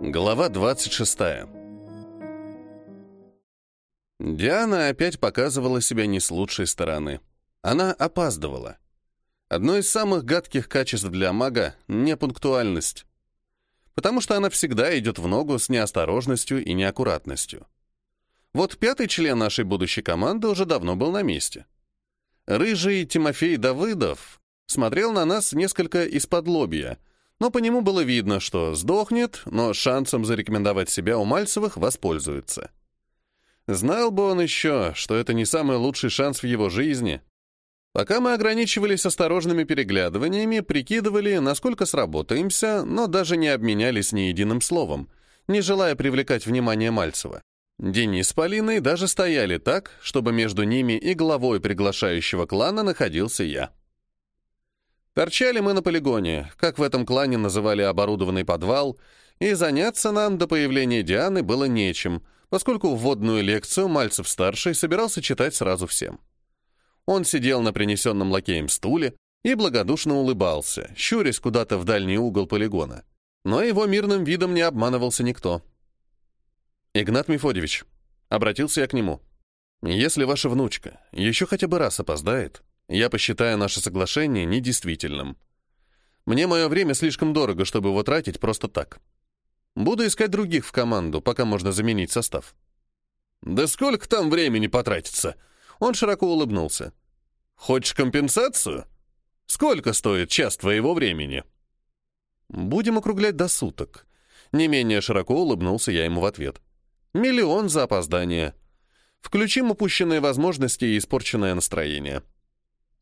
Глава 26. Диана опять показывала себя не с лучшей стороны. Она опаздывала. Одно из самых гадких качеств для мага — непунктуальность. Потому что она всегда идет в ногу с неосторожностью и неаккуратностью. Вот пятый член нашей будущей команды уже давно был на месте. Рыжий Тимофей Давыдов смотрел на нас несколько из-под лобья — но по нему было видно, что сдохнет, но шансом зарекомендовать себя у Мальцевых воспользуется. Знал бы он еще, что это не самый лучший шанс в его жизни. Пока мы ограничивались осторожными переглядываниями, прикидывали, насколько сработаемся, но даже не обменялись ни единым словом, не желая привлекать внимание Мальцева. Денис с Полиной даже стояли так, чтобы между ними и главой приглашающего клана находился я. Торчали мы на полигоне, как в этом клане называли оборудованный подвал, и заняться нам до появления Дианы было нечем, поскольку вводную лекцию Мальцев-старший собирался читать сразу всем. Он сидел на принесенном лакеем стуле и благодушно улыбался, щурясь куда-то в дальний угол полигона. Но его мирным видом не обманывался никто. «Игнат Мефодьевич», — обратился я к нему, — «если ваша внучка еще хотя бы раз опоздает, я посчитаю наше соглашение недействительным. Мне мое время слишком дорого, чтобы его тратить просто так. Буду искать других в команду, пока можно заменить состав». «Да сколько там времени потратится?» Он широко улыбнулся. «Хочешь компенсацию? Сколько стоит час твоего времени?» «Будем округлять до суток». Не менее широко улыбнулся я ему в ответ. «Миллион за опоздание. Включим упущенные возможности и испорченное настроение».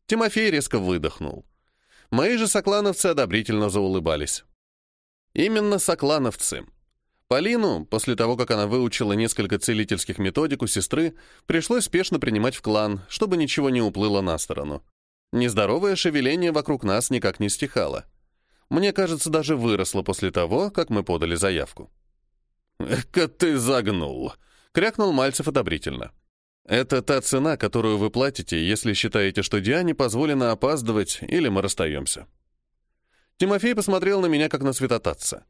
Тимофей резко выдохнул. Мои же соклановцы одобрительно заулыбались. Именно соклановцы. Полину, после того, как она выучила несколько целительских методик у сестры, пришлось спешно принимать в клан, чтобы ничего не уплыло на сторону. Нездоровое шевеление вокруг нас никак не стихало. Мне кажется, даже выросло после того, как мы подали заявку. «Эка ты загнул!» — крякнул Мальцев одобрительно. Это та цена, которую вы платите, если считаете, что Диане позволено опаздывать, или мы расстаемся. Тимофей посмотрел на меня, как на святотатца.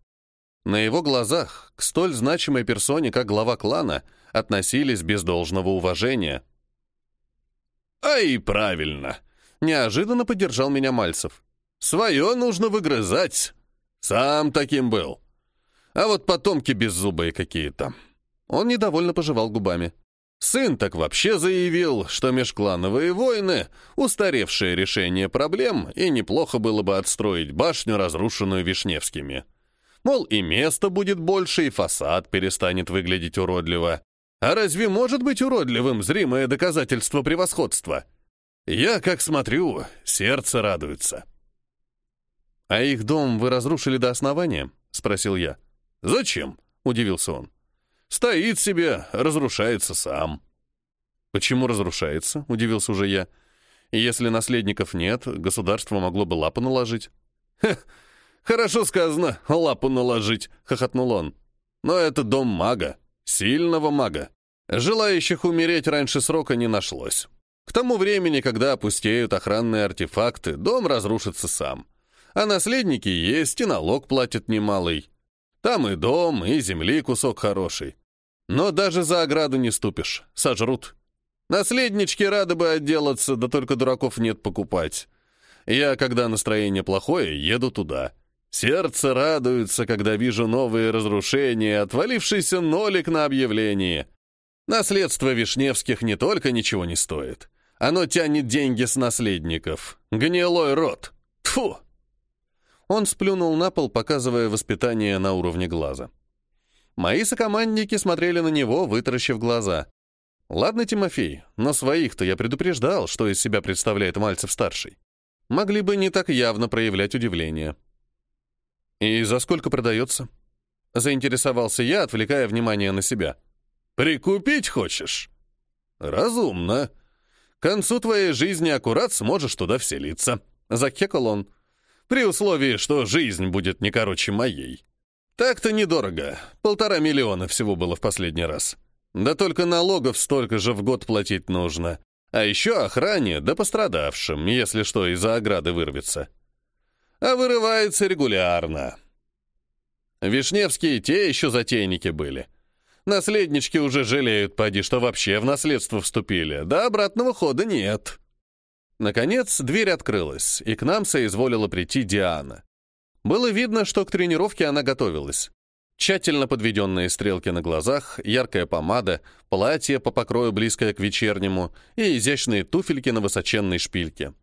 На его глазах к столь значимой персоне, как глава клана, относились без должного уважения. «Ай, правильно!» — неожиданно поддержал меня Мальцев. «Свое нужно выгрызать. Сам таким был. А вот потомки беззубые какие-то». Он недовольно пожевал губами. Сын так вообще заявил, что межклановые войны — устаревшее решение проблем, и неплохо было бы отстроить башню, разрушенную Вишневскими. Мол, и места будет больше, и фасад перестанет выглядеть уродливо. А разве может быть уродливым зримое доказательство превосходства? Я, как смотрю, сердце радуется. «А их дом вы разрушили до основания?» — спросил я. «Зачем?» — удивился он. Стоит себе, разрушается сам. Почему разрушается? Удивился уже я. Если наследников нет, государство могло бы лапу наложить. Хе, хорошо сказано, лапу наложить, хохотнул он. Но это дом мага, сильного мага. Желающих умереть раньше срока не нашлось. К тому времени, когда опустеют охранные артефакты, дом разрушится сам. А наследники есть, и налог платят немалый. Там и дом, и земли кусок хороший. Но даже за ограду не ступишь, сожрут. Наследнички рады бы отделаться, да только дураков нет покупать. Я, когда настроение плохое, еду туда. Сердце радуется, когда вижу новые разрушения, отвалившийся нолик на объявлении. Наследство Вишневских не только ничего не стоит. Оно тянет деньги с наследников. Гнилой рот. Тфу! Он сплюнул на пол, показывая воспитание на уровне глаза. Мои сокомандники смотрели на него, вытаращив глаза. Ладно, Тимофей, но своих-то я предупреждал, что из себя представляет Мальцев-старший. Могли бы не так явно проявлять удивление. «И за сколько продается?» Заинтересовался я, отвлекая внимание на себя. «Прикупить хочешь?» «Разумно. К концу твоей жизни аккурат сможешь туда вселиться», — закекал он. «При условии, что жизнь будет не короче моей». Так-то недорого. Полтора миллиона всего было в последний раз. Да только налогов столько же в год платить нужно. А еще охране, да пострадавшим, если что, из-за ограды вырвется. А вырывается регулярно. Вишневские те еще затейники были. Наследнички уже жалеют, поди, что вообще в наследство вступили. Да обратного хода нет. Наконец, дверь открылась, и к нам соизволила прийти Диана. Было видно, что к тренировке она готовилась. Тщательно подведенные стрелки на глазах, яркая помада, платье по покрою близкое к вечернему и изящные туфельки на высоченной шпильке.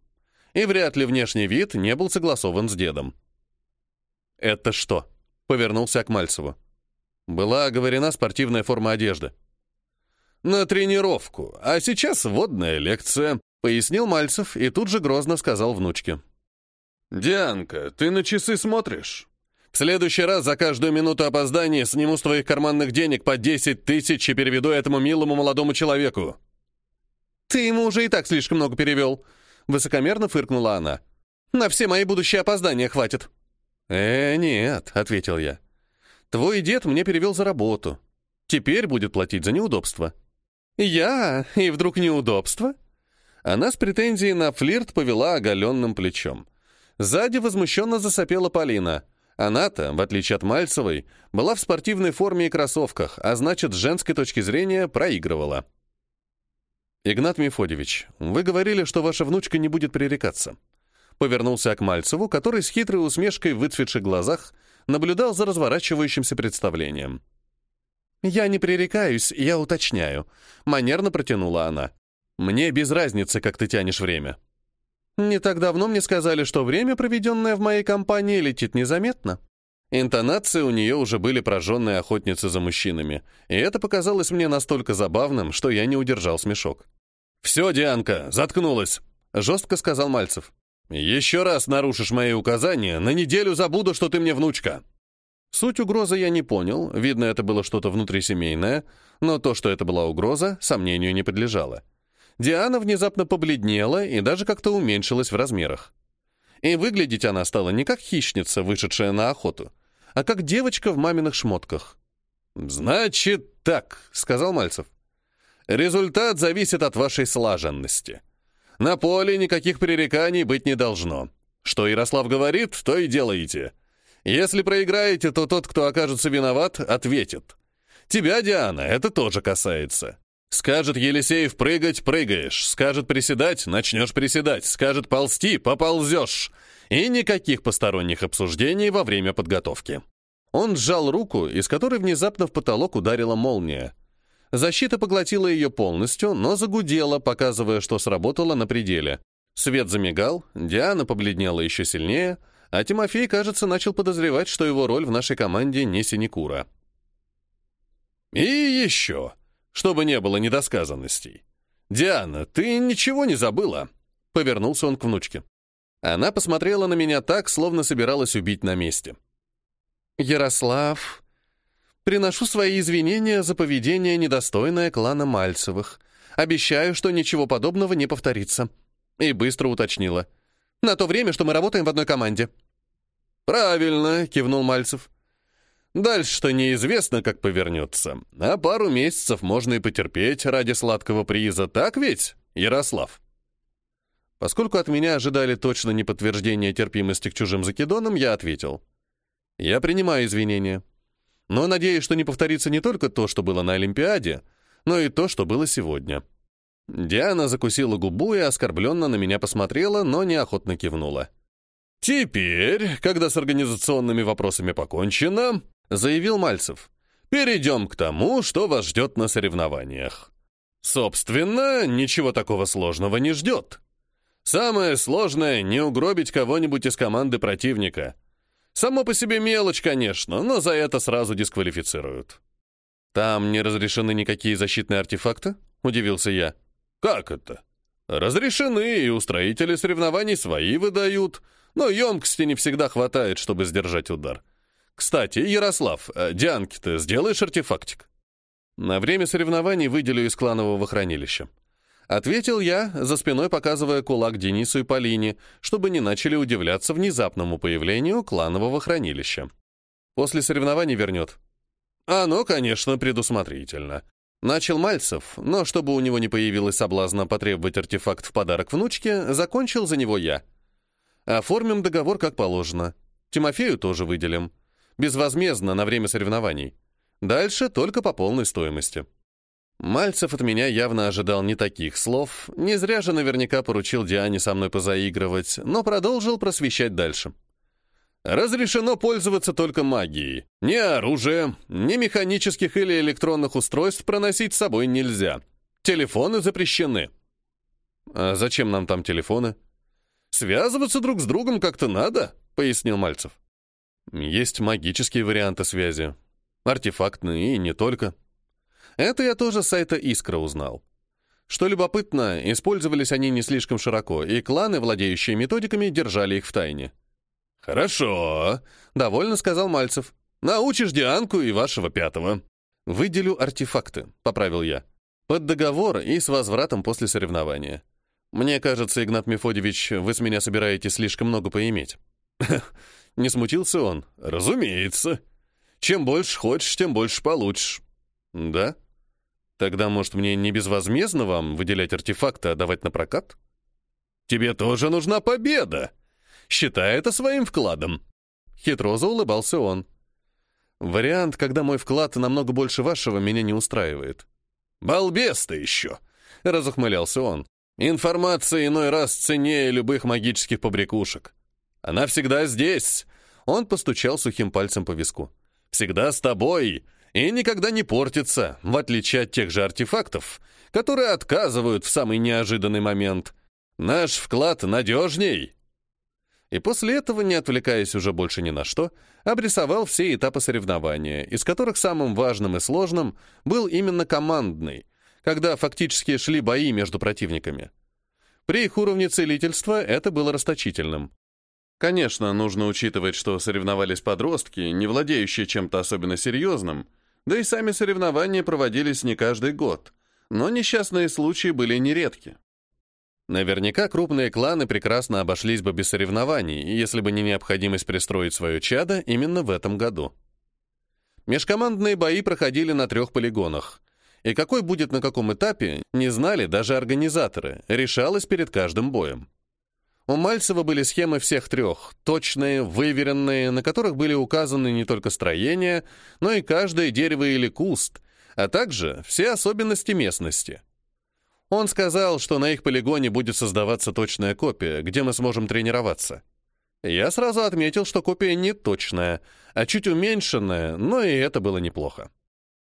И вряд ли внешний вид не был согласован с дедом. «Это что?» — повернулся к Мальцеву. Была оговорена спортивная форма одежды. «На тренировку, а сейчас водная лекция», — пояснил Мальцев и тут же грозно сказал внучке. «Дианка, ты на часы смотришь? В следующий раз за каждую минуту опоздания сниму с твоих карманных денег по 10 тысяч и переведу этому милому молодому человеку». «Ты ему уже и так слишком много перевел», — высокомерно фыркнула она. «На все мои будущие опоздания хватит». «Э, нет», — ответил я. «Твой дед мне перевел за работу. Теперь будет платить за неудобства». «Я? И вдруг неудобства?» Она с претензией на флирт повела оголенным плечом. Сзади возмущенно засопела Полина. Она-то, в отличие от Мальцевой, была в спортивной форме и кроссовках, а значит, с женской точки зрения проигрывала. «Игнат Мефодьевич, вы говорили, что ваша внучка не будет пререкаться». Повернулся к Мальцеву, который с хитрой усмешкой в выцветших глазах наблюдал за разворачивающимся представлением. «Я не пререкаюсь, я уточняю», — манерно протянула она. «Мне без разницы, как ты тянешь время». Не так давно мне сказали, что время, проведенное в моей компании, летит незаметно. Интонации у нее уже были прожженные охотницы за мужчинами, и это показалось мне настолько забавным, что я не удержал смешок. «Все, Дианка, заткнулась», — жестко сказал Мальцев. «Еще раз нарушишь мои указания, на неделю забуду, что ты мне внучка». Суть угрозы я не понял, видно, это было что-то внутрисемейное, но то, что это была угроза, сомнению не подлежало. Диана внезапно побледнела и даже как-то уменьшилась в размерах. И выглядеть она стала не как хищница, вышедшая на охоту, а как девочка в маминых шмотках. «Значит так», — сказал Мальцев. «Результат зависит от вашей слаженности. На поле никаких пререканий быть не должно. Что Ярослав говорит, то и делаете. Если проиграете, то тот, кто окажется виноват, ответит. Тебя, Диана, это тоже касается. Скажет Елисеев прыгать — прыгаешь. Скажет приседать — начнешь приседать. Скажет ползти — поползешь. И никаких посторонних обсуждений во время подготовки. Он сжал руку, из которой внезапно в потолок ударила молния. Защита поглотила ее полностью, но загудела, показывая, что сработала на пределе. Свет замигал, Диана побледнела еще сильнее, а Тимофей, кажется, начал подозревать, что его роль в нашей команде не синекура. «И еще», чтобы не было недосказанностей. «Диана, ты ничего не забыла?» Повернулся он к внучке. Она посмотрела на меня так, словно собиралась убить на месте. «Ярослав, приношу свои извинения за поведение, недостойное клана Мальцевых. Обещаю, что ничего подобного не повторится». И быстро уточнила. «На то время, что мы работаем в одной команде». «Правильно», — кивнул Мальцев. Дальше-то неизвестно, как повернется. А пару месяцев можно и потерпеть ради сладкого приза, так ведь, Ярослав? Поскольку от меня ожидали точно не подтверждения терпимости к чужим закидонам, я ответил. Я принимаю извинения. Но надеюсь, что не повторится не только то, что было на Олимпиаде, но и то, что было сегодня. Диана закусила губу и оскорбленно на меня посмотрела, но неохотно кивнула. «Теперь, когда с организационными вопросами покончено, заявил Мальцев. «Перейдем к тому, что вас ждет на соревнованиях. Собственно, ничего такого сложного не ждет. Самое сложное — не угробить кого-нибудь из команды противника. Само по себе мелочь, конечно, но за это сразу дисквалифицируют». «Там не разрешены никакие защитные артефакты?» — удивился я. «Как это?» «Разрешены, и устроители соревнований свои выдают, но емкости не всегда хватает, чтобы сдержать удар. Кстати, Ярослав, э, Дианке-то сделаешь артефактик? На время соревнований выделю из кланового хранилища. Ответил я, за спиной показывая кулак Денису и Полине, чтобы не начали удивляться внезапному появлению кланового хранилища. После соревнований вернет. Оно, конечно, предусмотрительно. Начал Мальцев, но чтобы у него не появилось соблазна потребовать артефакт в подарок внучке, закончил за него я. Оформим договор как положено. Тимофею тоже выделим. Безвозмездно на время соревнований. Дальше только по полной стоимости. Мальцев от меня явно ожидал не таких слов, не зря же наверняка поручил Диане со мной позаигрывать, но продолжил просвещать дальше. Разрешено пользоваться только магией. Ни оружия, ни механических или электронных устройств проносить с собой нельзя. Телефоны запрещены. А зачем нам там телефоны? Связываться друг с другом как-то надо, пояснил Мальцев. Есть магические варианты связи. Артефактные и не только. Это я тоже с сайта «Искра» узнал. Что любопытно, использовались они не слишком широко, и кланы, владеющие методиками, держали их в тайне. «Хорошо», — довольно сказал Мальцев. «Научишь Дианку и вашего пятого». «Выделю артефакты», — поправил я. «Под договор и с возвратом после соревнования. Мне кажется, Игнат Мефодьевич, вы с меня собираетесь слишком много поиметь». Не смутился он. «Разумеется. Чем больше хочешь, тем больше получишь». «Да? Тогда, может, мне не безвозмездно вам выделять артефакты, а давать на прокат?» «Тебе тоже нужна победа. Считай это своим вкладом». Хитро заулыбался он. «Вариант, когда мой вклад намного больше вашего, меня не устраивает». «Балбес ты еще!» — разухмылялся он. «Информация иной раз ценнее любых магических побрякушек. Она всегда здесь!» Он постучал сухим пальцем по виску. «Всегда с тобой!» и никогда не портится, в отличие от тех же артефактов, которые отказывают в самый неожиданный момент. Наш вклад надежней. И после этого, не отвлекаясь уже больше ни на что, обрисовал все этапы соревнования, из которых самым важным и сложным был именно командный, когда фактически шли бои между противниками. При их уровне целительства это было расточительным. Конечно, нужно учитывать, что соревновались подростки, не владеющие чем-то особенно серьезным, да и сами соревнования проводились не каждый год, но несчастные случаи были нередки. Наверняка крупные кланы прекрасно обошлись бы без соревнований, если бы не необходимость пристроить свое чадо именно в этом году. Межкомандные бои проходили на трех полигонах, и какой будет на каком этапе, не знали даже организаторы, решалось перед каждым боем. У Мальцева были схемы всех трех, точные, выверенные, на которых были указаны не только строения, но и каждое дерево или куст, а также все особенности местности. Он сказал, что на их полигоне будет создаваться точная копия, где мы сможем тренироваться. Я сразу отметил, что копия не точная, а чуть уменьшенная, но и это было неплохо.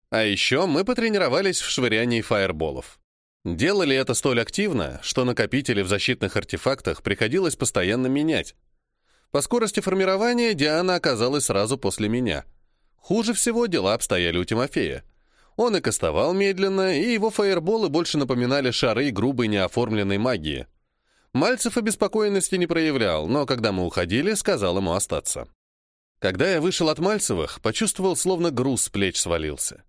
А еще мы потренировались в швырянии фаерболов. Делали это столь активно, что накопители в защитных артефактах приходилось постоянно менять. По скорости формирования Диана оказалась сразу после меня. Хуже всего дела обстояли у Тимофея. Он и кастовал медленно, и его фаерболы больше напоминали шары грубой неоформленной магии. Мальцев обеспокоенности не проявлял, но когда мы уходили, сказал ему остаться. Когда я вышел от Мальцевых, почувствовал, словно груз с плеч свалился.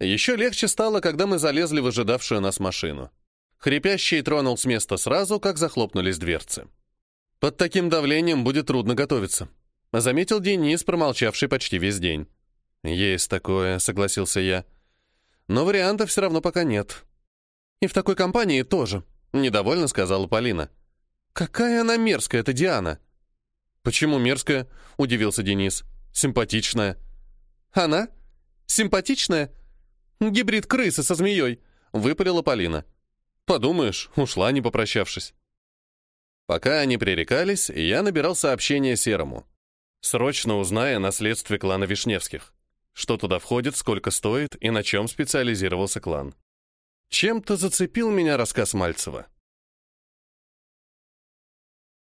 Еще легче стало, когда мы залезли в ожидавшую нас машину. Хрипящий тронул с места сразу, как захлопнулись дверцы. Под таким давлением будет трудно готовиться. Заметил Денис, промолчавший почти весь день. «Есть такое», — согласился я. «Но вариантов все равно пока нет». «И в такой компании тоже», — недовольно сказала Полина. «Какая она мерзкая, эта Диана!» «Почему мерзкая?» — удивился Денис. «Симпатичная». «Она? Симпатичная?» «Гибрид крысы со змеей», — выпалила Полина. «Подумаешь, ушла, не попрощавшись». Пока они пререкались, я набирал сообщение Серому. Срочно узная о наследстве клана Вишневских. Что туда входит, сколько стоит и на чем специализировался клан. Чем-то зацепил меня рассказ Мальцева.